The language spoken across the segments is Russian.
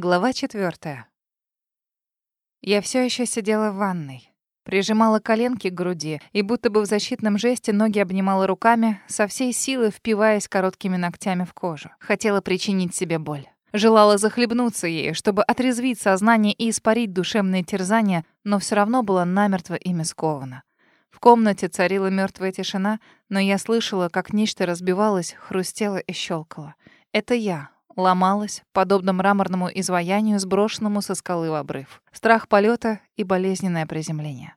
Глава четвертая. Я все еще сидела в ванной. Прижимала коленки к груди и будто бы в защитном жесте ноги обнимала руками, со всей силы впиваясь короткими ногтями в кожу. Хотела причинить себе боль. Желала захлебнуться ею, чтобы отрезвить сознание и испарить душевные терзания, но все равно была намертво ими скована. В комнате царила мертвая тишина, но я слышала, как нечто разбивалось, хрустело и щелкало. Это я, ломалась, подобно мраморному изваянию, сброшенному со скалы в обрыв. Страх полета и болезненное приземление.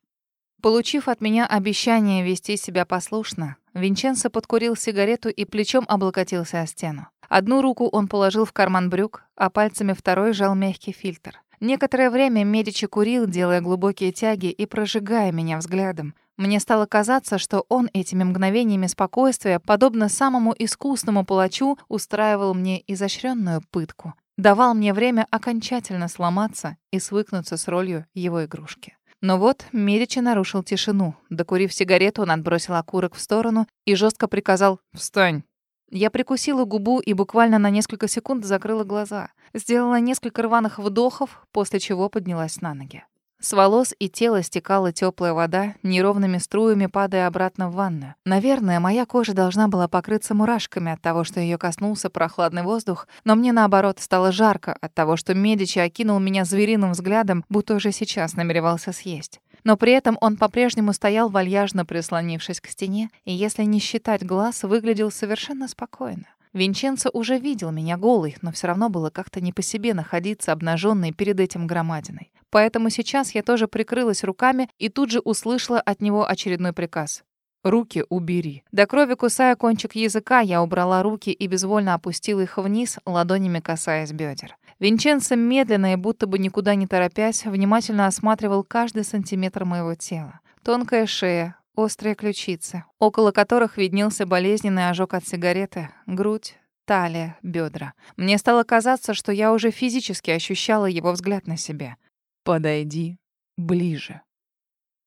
Получив от меня обещание вести себя послушно, Винченцо подкурил сигарету и плечом облокотился о стену. Одну руку он положил в карман брюк, а пальцами второй жал мягкий фильтр. Некоторое время Медичи курил, делая глубокие тяги и прожигая меня взглядом. Мне стало казаться, что он этими мгновениями спокойствия, подобно самому искусному палачу, устраивал мне изощренную пытку. Давал мне время окончательно сломаться и свыкнуться с ролью его игрушки. Но вот Медичи нарушил тишину. Докурив сигарету, он отбросил окурок в сторону и жестко приказал «Встань!». Я прикусила губу и буквально на несколько секунд закрыла глаза. Сделала несколько рваных вдохов, после чего поднялась на ноги. С волос и тела стекала теплая вода, неровными струями падая обратно в ванную. Наверное, моя кожа должна была покрыться мурашками от того, что ее коснулся прохладный воздух, но мне, наоборот, стало жарко от того, что Медичи окинул меня звериным взглядом, будто уже сейчас намеревался съесть. Но при этом он по-прежнему стоял вальяжно прислонившись к стене, и, если не считать глаз, выглядел совершенно спокойно. Винченцо уже видел меня голой, но все равно было как-то не по себе находиться обнаженной перед этим громадиной. Поэтому сейчас я тоже прикрылась руками и тут же услышала от него очередной приказ. «Руки убери». До крови кусая кончик языка, я убрала руки и безвольно опустила их вниз, ладонями касаясь бедер. Винченцо медленно и будто бы никуда не торопясь, внимательно осматривал каждый сантиметр моего тела. Тонкая шея, острые ключицы, около которых виднелся болезненный ожог от сигареты, грудь, талия, бедра. Мне стало казаться, что я уже физически ощущала его взгляд на себя. «Подойди ближе».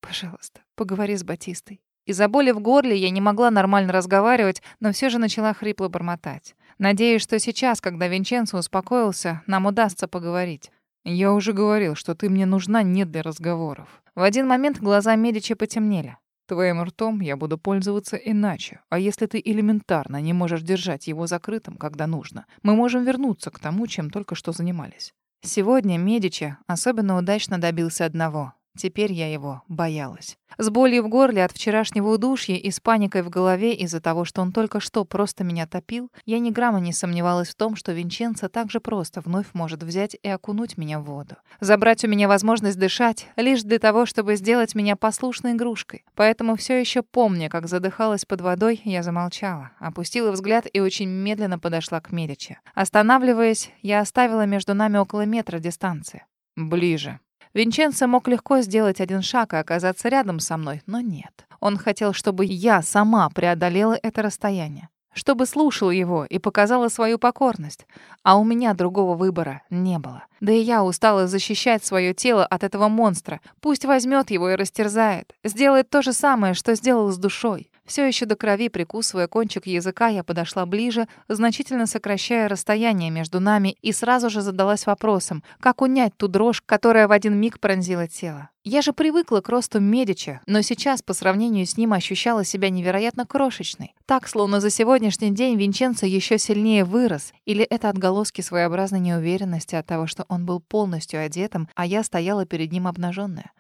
«Пожалуйста, поговори с Батистой». Из-за боли в горле я не могла нормально разговаривать, но все же начала хрипло бормотать. Надеюсь, что сейчас, когда Винченцо успокоился, нам удастся поговорить. Я уже говорил, что ты мне нужна не для разговоров. В один момент глаза Медичи потемнели. Твоим ртом я буду пользоваться иначе. А если ты элементарно не можешь держать его закрытым, когда нужно, мы можем вернуться к тому, чем только что занимались. Сегодня Медичи особенно удачно добился одного. Теперь я его боялась. С болью в горле от вчерашнего удушья и с паникой в голове из-за того, что он только что просто меня топил, я ни грамма не сомневалась в том, что Винченцо так же просто вновь может взять и окунуть меня в воду. Забрать у меня возможность дышать лишь для того, чтобы сделать меня послушной игрушкой. Поэтому все еще помня, как задыхалась под водой, я замолчала, опустила взгляд и очень медленно подошла к Медичи. Останавливаясь, я оставила между нами около метра дистанции. «Ближе», Винченцо мог легко сделать один шаг и оказаться рядом со мной, но нет. Он хотел, чтобы я сама преодолела это расстояние, чтобы слушала его и показала свою покорность. А у меня другого выбора не было. Да и я устала защищать свое тело от этого монстра. Пусть возьмет его и растерзает. Сделает то же самое, что сделал с душой. Все еще до крови прикусывая кончик языка, я подошла ближе, значительно сокращая расстояние между нами и сразу же задалась вопросом, как унять ту дрожь, которая в один миг пронзила тело. Я же привыкла к росту Медича, но сейчас по сравнению с ним ощущала себя невероятно крошечной. Так, словно за сегодняшний день Винченцо еще сильнее вырос, или это отголоски своеобразной неуверенности от того, что он был полностью одетым, а я стояла перед ним обнаженная.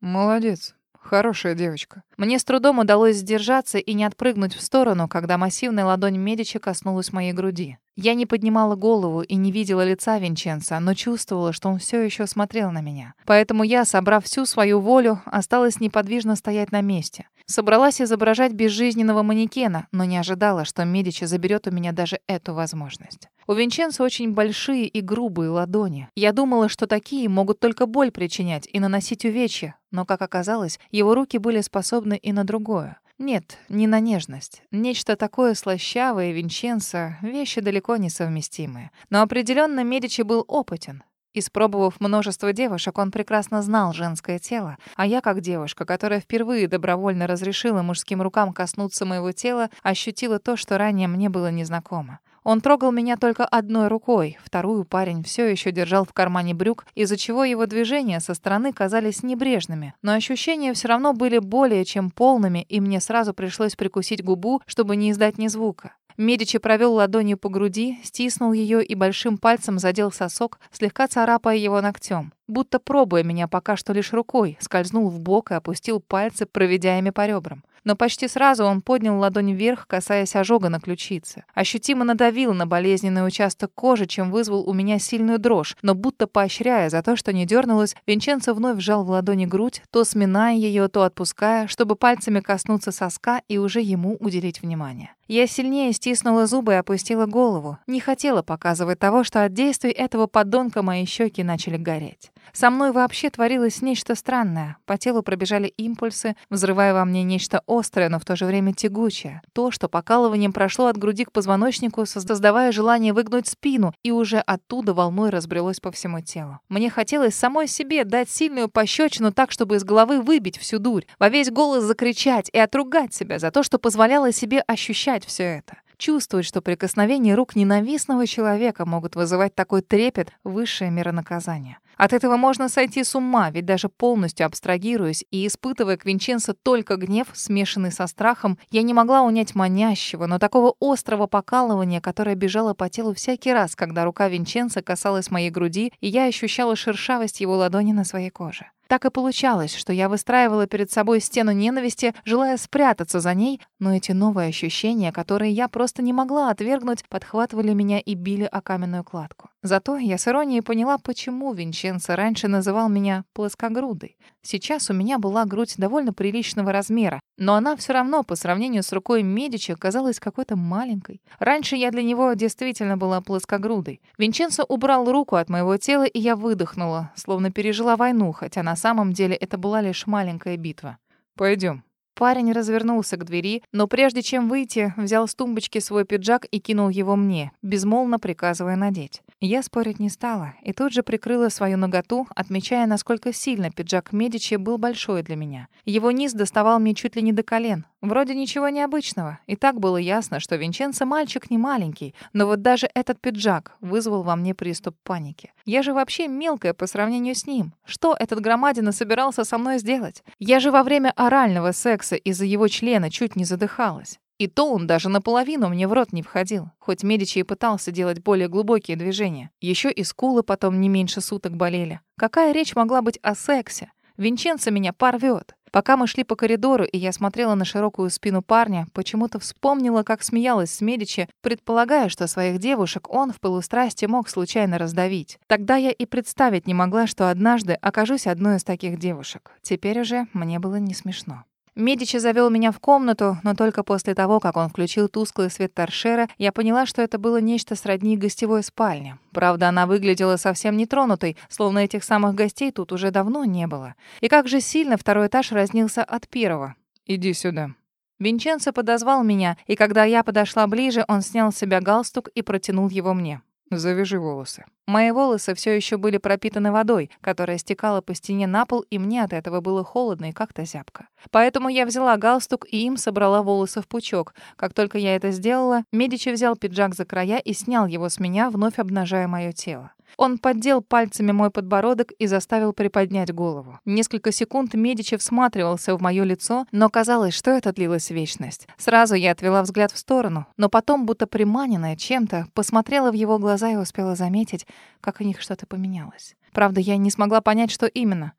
«Молодец», Хорошая девочка. Мне с трудом удалось сдержаться и не отпрыгнуть в сторону, когда массивная ладонь Медича коснулась моей груди. Я не поднимала голову и не видела лица Винченца, но чувствовала, что он все еще смотрел на меня. Поэтому я, собрав всю свою волю, осталась неподвижно стоять на месте. Собралась изображать безжизненного манекена, но не ожидала, что Медичи заберет у меня даже эту возможность. У Винченцо очень большие и грубые ладони. Я думала, что такие могут только боль причинять и наносить увечья, но, как оказалось, его руки были способны и на другое. Нет, не на нежность. Нечто такое слащавое Винченцо — вещи далеко не совместимые. Но определенно Медичи был опытен. Испробовав множество девушек, он прекрасно знал женское тело, а я, как девушка, которая впервые добровольно разрешила мужским рукам коснуться моего тела, ощутила то, что ранее мне было незнакомо. Он трогал меня только одной рукой, вторую парень все еще держал в кармане брюк, из-за чего его движения со стороны казались небрежными. Но ощущения все равно были более чем полными, и мне сразу пришлось прикусить губу, чтобы не издать ни звука. Медичи провел ладонью по груди, стиснул ее и большим пальцем задел сосок, слегка царапая его ногтем. Будто пробуя меня пока что лишь рукой, скользнул в бок и опустил пальцы, проведя ими по ребрам но почти сразу он поднял ладонь вверх, касаясь ожога на ключице. Ощутимо надавил на болезненный участок кожи, чем вызвал у меня сильную дрожь, но будто поощряя за то, что не дернулась, Винченцо вновь вжал в ладони грудь, то сминая ее, то отпуская, чтобы пальцами коснуться соска и уже ему уделить внимание. Я сильнее стиснула зубы и опустила голову. Не хотела показывать того, что от действий этого подонка мои щеки начали гореть. Со мной вообще творилось нечто странное. По телу пробежали импульсы, взрывая во мне нечто острое, но в то же время тягучее. То, что покалыванием прошло от груди к позвоночнику, создавая желание выгнуть спину, и уже оттуда волной разбрелось по всему телу. Мне хотелось самой себе дать сильную пощечину так, чтобы из головы выбить всю дурь, во весь голос закричать и отругать себя за то, что позволяла себе ощущать все это. Чувствовать, что прикосновения рук ненавистного человека могут вызывать такой трепет — высшая мера наказания. От этого можно сойти с ума, ведь даже полностью абстрагируясь и испытывая к Винченцо только гнев, смешанный со страхом, я не могла унять манящего, но такого острого покалывания, которое бежало по телу всякий раз, когда рука Винченцо касалась моей груди, и я ощущала шершавость его ладони на своей коже. Так и получалось, что я выстраивала перед собой стену ненависти, желая спрятаться за ней, но эти новые ощущения, которые я просто не могла отвергнуть, подхватывали меня и били о каменную кладку. Зато я с иронией поняла, почему Винченцо раньше называл меня плоскогрудой. Сейчас у меня была грудь довольно приличного размера, но она все равно по сравнению с рукой Медичи казалась какой-то маленькой. Раньше я для него действительно была плоскогрудой. Винченцо убрал руку от моего тела, и я выдохнула, словно пережила войну, хотя на самом деле это была лишь маленькая битва. Пойдем. Парень развернулся к двери, но прежде чем выйти, взял с тумбочки свой пиджак и кинул его мне, безмолвно приказывая надеть. Я спорить не стала и тут же прикрыла свою ноготу, отмечая, насколько сильно пиджак Медичи был большой для меня. Его низ доставал мне чуть ли не до колен. Вроде ничего необычного. И так было ясно, что Винченцо мальчик не маленький, но вот даже этот пиджак вызвал во мне приступ паники. Я же вообще мелкая по сравнению с ним. Что этот громадина собирался со мной сделать? Я же во время орального секса из-за его члена чуть не задыхалась. И то он даже наполовину мне в рот не входил, хоть Медичи и пытался делать более глубокие движения. Еще и скулы потом не меньше суток болели. Какая речь могла быть о сексе? Винченцо меня порвет. Пока мы шли по коридору, и я смотрела на широкую спину парня, почему-то вспомнила, как смеялась с Медичи, предполагая, что своих девушек он в пылу страсти мог случайно раздавить. Тогда я и представить не могла, что однажды окажусь одной из таких девушек. Теперь уже мне было не смешно. Медичи завел меня в комнату, но только после того, как он включил тусклый свет торшера, я поняла, что это было нечто сродни гостевой спальне. Правда, она выглядела совсем нетронутой, словно этих самых гостей тут уже давно не было. И как же сильно второй этаж разнился от первого. «Иди сюда», Винченцо подозвал меня, и когда я подошла ближе, он снял с себя галстук и протянул его мне. «Завяжи волосы». Мои волосы все еще были пропитаны водой, которая стекала по стене на пол, и мне от этого было холодно и как-то зябко. Поэтому я взяла галстук и им собрала волосы в пучок. Как только я это сделала, Медичи взял пиджак за края и снял его с меня, вновь обнажая мое тело. Он поддел пальцами мой подбородок и заставил приподнять голову. Несколько секунд Медичи всматривался в мое лицо, но казалось, что это длилась вечность. Сразу я отвела взгляд в сторону, но потом, будто приманенная чем-то, посмотрела в его глаза и успела заметить, как у них что-то поменялось. Правда, я не смогла понять, что именно.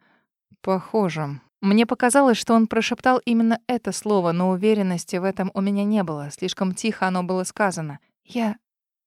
«Похоже», мне показалось, что он прошептал именно это слово, но уверенности в этом у меня не было. Слишком тихо оно было сказано. Я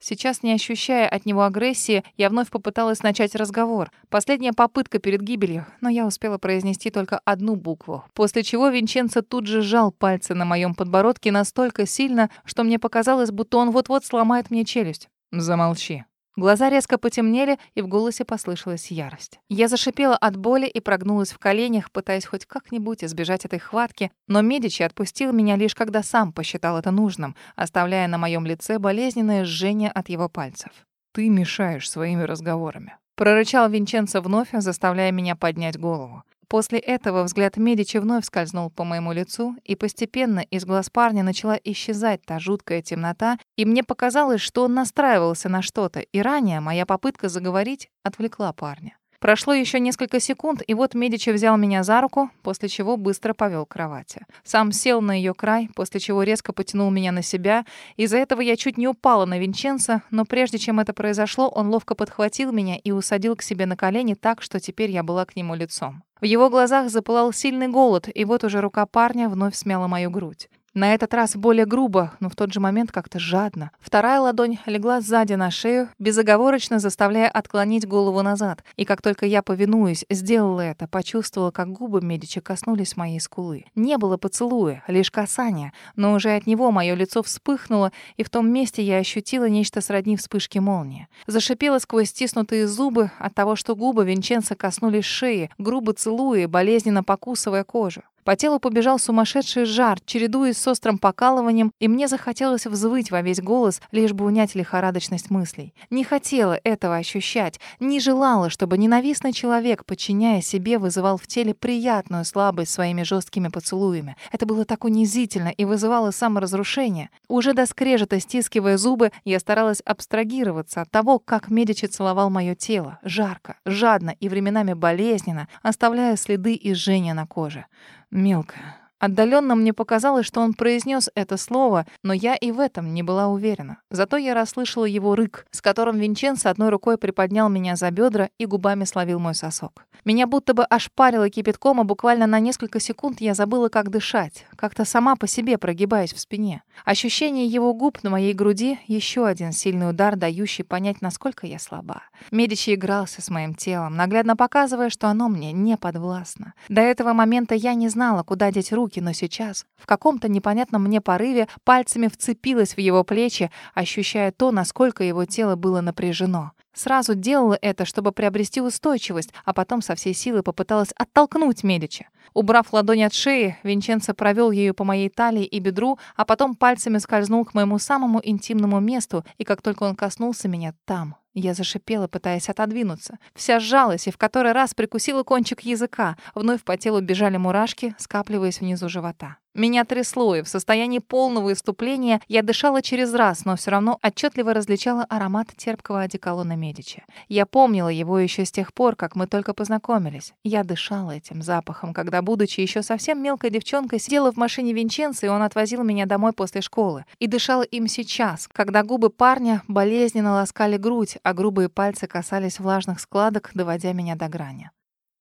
Сейчас, не ощущая от него агрессии, я вновь попыталась начать разговор. Последняя попытка перед гибелью, но я успела произнести только одну букву. После чего Винченцо тут же сжал пальцы на моем подбородке настолько сильно, что мне показалось, будто он вот-вот сломает мне челюсть. «Замолчи», Глаза резко потемнели, и в голосе послышалась ярость. Я зашипела от боли и прогнулась в коленях, пытаясь хоть как-нибудь избежать этой хватки, но Медичи отпустил меня лишь когда сам посчитал это нужным, оставляя на моем лице болезненное жжение от его пальцев. «Ты мешаешь своими разговорами», — прорычал Винченцо вновь, заставляя меня поднять голову. После этого взгляд Медичи вновь скользнул по моему лицу, и постепенно из глаз парня начала исчезать та жуткая темнота, и мне показалось, что он настраивался на что-то, и ранее моя попытка заговорить отвлекла парня. Прошло еще несколько секунд, и вот Медичи взял меня за руку, после чего быстро повел к кровати. Сам сел на ее край, после чего резко потянул меня на себя. Из-за этого я чуть не упала на Винченца, но прежде чем это произошло, он ловко подхватил меня и усадил к себе на колени так, что теперь я была к нему лицом. В его глазах запылал сильный голод, и вот уже рука парня вновь смяла мою грудь. На этот раз более грубо, но в тот же момент как-то жадно. Вторая ладонь легла сзади на шею, безоговорочно заставляя отклонить голову назад. И как только я, повинуюсь, сделала это, почувствовала, как губы Медичи коснулись моей скулы. Не было поцелуя, лишь касания, но уже от него мое лицо вспыхнуло, и в том месте я ощутила нечто сродни вспышки молнии. Зашипела сквозь стиснутые зубы от того, что губы Винченца коснулись шеи, грубо целуя, болезненно покусывая кожу. По телу побежал сумасшедший жар, чередуясь с острым покалыванием, и мне захотелось взвыть во весь голос, лишь бы унять лихорадочность мыслей. Не хотела этого ощущать, не желала, чтобы ненавистный человек, подчиняя себе, вызывал в теле приятную слабость своими жесткими поцелуями. Это было так унизительно и вызывало саморазрушение. Уже до скрежета, стискивая зубы, я старалась абстрагироваться от того, как Медичи целовал мое тело, жарко, жадно и временами болезненно, оставляя следы и жжения на коже. Мелкая. Отдаленно мне показалось, что он произнес это слово, но я и в этом не была уверена. Зато я расслышала его рык, с которым Винченцо одной рукой приподнял меня за бедра и губами словил мой сосок. Меня будто бы ошпарило кипятком, а буквально на несколько секунд я забыла, как дышать, как-то сама по себе прогибаясь в спине. Ощущение его губ на моей груди — еще один сильный удар, дающий понять, насколько я слаба. Медичи игрался с моим телом, наглядно показывая, что оно мне не подвластно. До этого момента я не знала, куда деть руки, но сейчас, в каком-то непонятном мне порыве, пальцами вцепилась в его плечи, ощущая то, насколько его тело было напряжено. Сразу делала это, чтобы приобрести устойчивость, а потом со всей силы попыталась оттолкнуть Медичи. Убрав ладонь от шеи, Винченцо провел ею по моей талии и бедру, а потом пальцами скользнул к моему самому интимному месту, и как только он коснулся меня там, я зашипела, пытаясь отодвинуться. Вся сжалась и в который раз прикусила кончик языка. Вновь по телу бежали мурашки, скапливаясь внизу живота. Меня трясло, и в состоянии полного иступления я дышала через раз, но все равно отчетливо различала аромат терпкого одеколона Медичи. Я помнила его еще с тех пор, как мы только познакомились. Я дышала этим запахом, когда, будучи еще совсем мелкой девчонкой, сидела в машине Винченца, и он отвозил меня домой после школы. И дышала им сейчас, когда губы парня болезненно ласкали грудь, а грубые пальцы касались влажных складок, доводя меня до грани.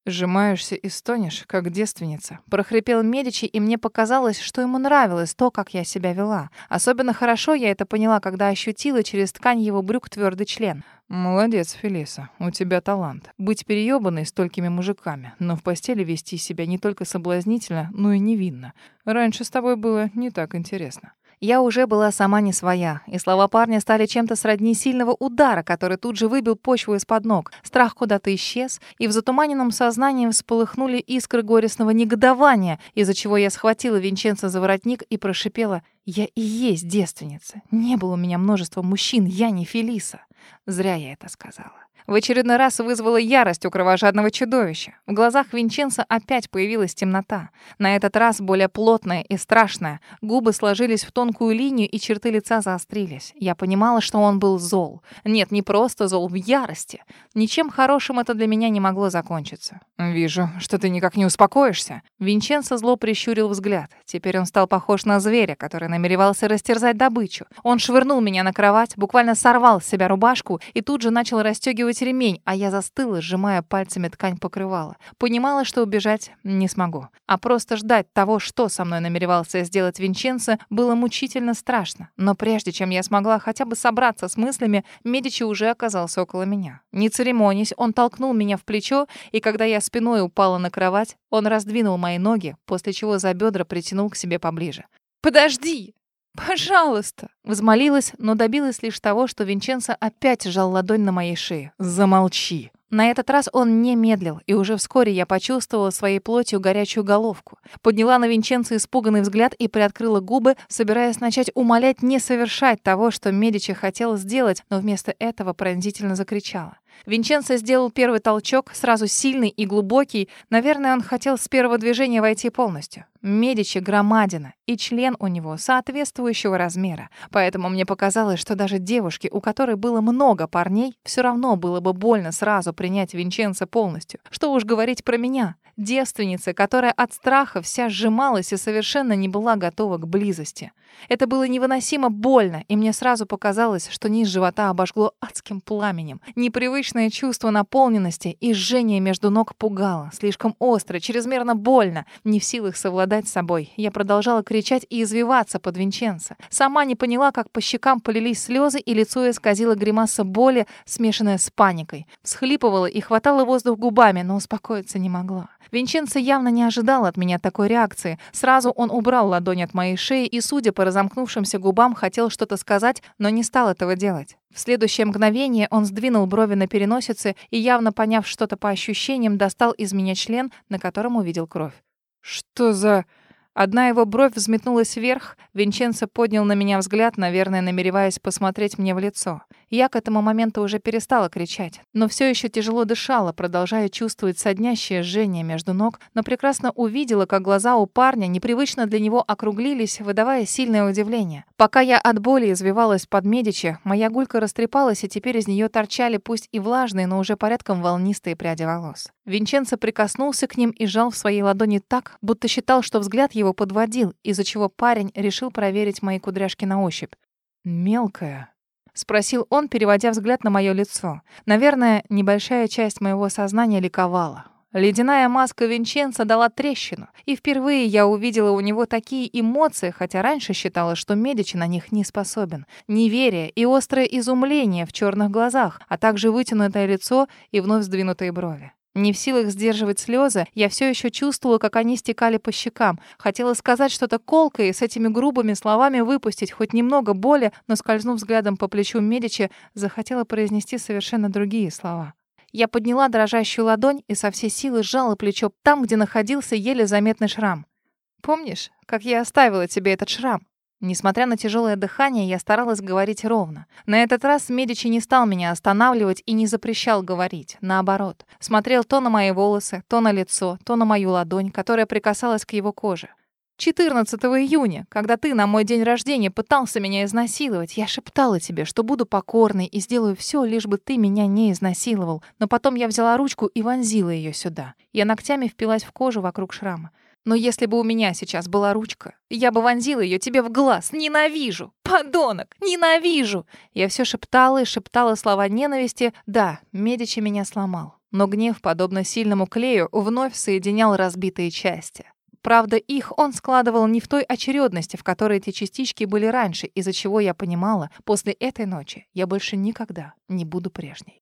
«Сжимаешься и стонешь, как девственница», — прохрипел Медичи, и мне показалось, что ему нравилось то, как я себя вела. Особенно хорошо я это поняла, когда ощутила через ткань его брюк твердый член. «Молодец, Фелиса, у тебя талант. Быть переёбанной столькими мужиками, но в постели вести себя не только соблазнительно, но и невинно. Раньше с тобой было не так интересно». Я уже была сама не своя, и слова парня стали чем-то сродни сильного удара, который тут же выбил почву из-под ног. Страх куда-то исчез, и в затуманенном сознании всполыхнули искры горестного негодования, из-за чего я схватила Винченца за воротник и прошипела «Я и есть девственница. Не было у меня множества мужчин, я не Фелиса». Зря я это сказала в очередной раз вызвала ярость у кровожадного чудовища. В глазах Винченца опять появилась темнота. На этот раз более плотная и страшная. Губы сложились в тонкую линию, и черты лица заострились. Я понимала, что он был зол. Нет, не просто зол, в ярости. Ничем хорошим это для меня не могло закончиться. «Вижу, что ты никак не успокоишься». Винченцо зло прищурил взгляд. Теперь он стал похож на зверя, который намеревался растерзать добычу. Он швырнул меня на кровать, буквально сорвал с себя рубашку и тут же начал расстегивать расстегивать ремень, а я застыла, сжимая пальцами ткань покрывала. Понимала, что убежать не смогу. А просто ждать того, что со мной намеревался сделать Винченцо, было мучительно страшно. Но прежде чем я смогла хотя бы собраться с мыслями, Медичи уже оказался около меня. Не церемонясь, он толкнул меня в плечо, и когда я спиной упала на кровать, он раздвинул мои ноги, после чего за бедра притянул к себе поближе. «Подожди!» «Пожалуйста!» Взмолилась, но добилась лишь того, что Винченцо опять сжал ладонь на моей шее. «Замолчи!» На этот раз он не медлил, и уже вскоре я почувствовала своей плотью горячую головку. Подняла на Винченцо испуганный взгляд и приоткрыла губы, собираясь начать умолять не совершать того, что Медичи хотела сделать, но вместо этого пронзительно закричала. Винченцо сделал первый толчок, сразу сильный и глубокий. Наверное, он хотел с первого движения войти полностью. Медичи громадина, и член у него соответствующего размера. Поэтому мне показалось, что даже девушке, у которой было много парней, все равно было бы больно сразу принять Винченцо полностью. Что уж говорить про меня, девственница, которая от страха вся сжималась и совершенно не была готова к близости. Это было невыносимо больно, и мне сразу показалось, что низ живота обожгло адским пламенем. Непривычное чувство наполненности и жжение между ног пугало. Слишком остро, чрезмерно больно. Не в силах совладать с собой. Я продолжала кричать и извиваться под Винченцо. Сама не поняла, как по щекам полились слезы, и лицо исказило гримаса боли, смешанная с паникой. Всхлипывала и хватала воздух губами, но успокоиться не могла. Винченцо явно не ожидал от меня такой реакции. Сразу он убрал ладонь от моей шеи и, судя по разомкнувшимся губам, хотел что-то сказать, но не стал этого делать. В следующее мгновение он сдвинул брови на переносице и, явно поняв что-то по ощущениям, достал из меня член, на котором увидел кровь. «Что за...» Одна его бровь взметнулась вверх, Винченцо поднял на меня взгляд, наверное, намереваясь посмотреть мне в лицо. Я к этому моменту уже перестала кричать, но все еще тяжело дышала, продолжая чувствовать соднящее жжение между ног, но прекрасно увидела, как глаза у парня непривычно для него округлились, выдавая сильное удивление. Пока я от боли извивалась под Медичи, моя гулька растрепалась, и теперь из нее торчали пусть и влажные, но уже порядком волнистые пряди волос. Винченцо прикоснулся к ним и жал в своей ладони так, будто считал, что взгляд его подводил, из-за чего парень решил проверить мои кудряшки на ощупь. «Мелкая», — спросил он, переводя взгляд на мое лицо. Наверное, небольшая часть моего сознания ликовала. Ледяная маска Винченца дала трещину, и впервые я увидела у него такие эмоции, хотя раньше считала, что Медичи на них не способен. Неверие и острое изумление в черных глазах, а также вытянутое лицо и вновь сдвинутые брови. Не в силах сдерживать слезы, я все еще чувствовала, как они стекали по щекам. Хотела сказать что-то колкое и с этими грубыми словами выпустить хоть немного боли, но, скользнув взглядом по плечу Медичи, захотела произнести совершенно другие слова. Я подняла дрожащую ладонь и со всей силы сжала плечо там, где находился еле заметный шрам. «Помнишь, как я оставила тебе этот шрам?» Несмотря на тяжелое дыхание, я старалась говорить ровно. На этот раз Медичи не стал меня останавливать и не запрещал говорить. Наоборот, смотрел то на мои волосы, то на лицо, то на мою ладонь, которая прикасалась к его коже. 14 июня, когда ты на мой день рождения пытался меня изнасиловать, я шептала тебе, что буду покорной и сделаю все, лишь бы ты меня не изнасиловал. Но потом я взяла ручку и вонзила ее сюда. Я ногтями впилась в кожу вокруг шрама. Но если бы у меня сейчас была ручка, я бы вонзила ее тебе в глаз. Ненавижу! Подонок! Ненавижу! Я все шептала и шептала слова ненависти. Да, Медичи меня сломал. Но гнев, подобно сильному клею, вновь соединял разбитые части. Правда, их он складывал не в той очередности, в которой эти частички были раньше, из-за чего я понимала, после этой ночи я больше никогда не буду прежней.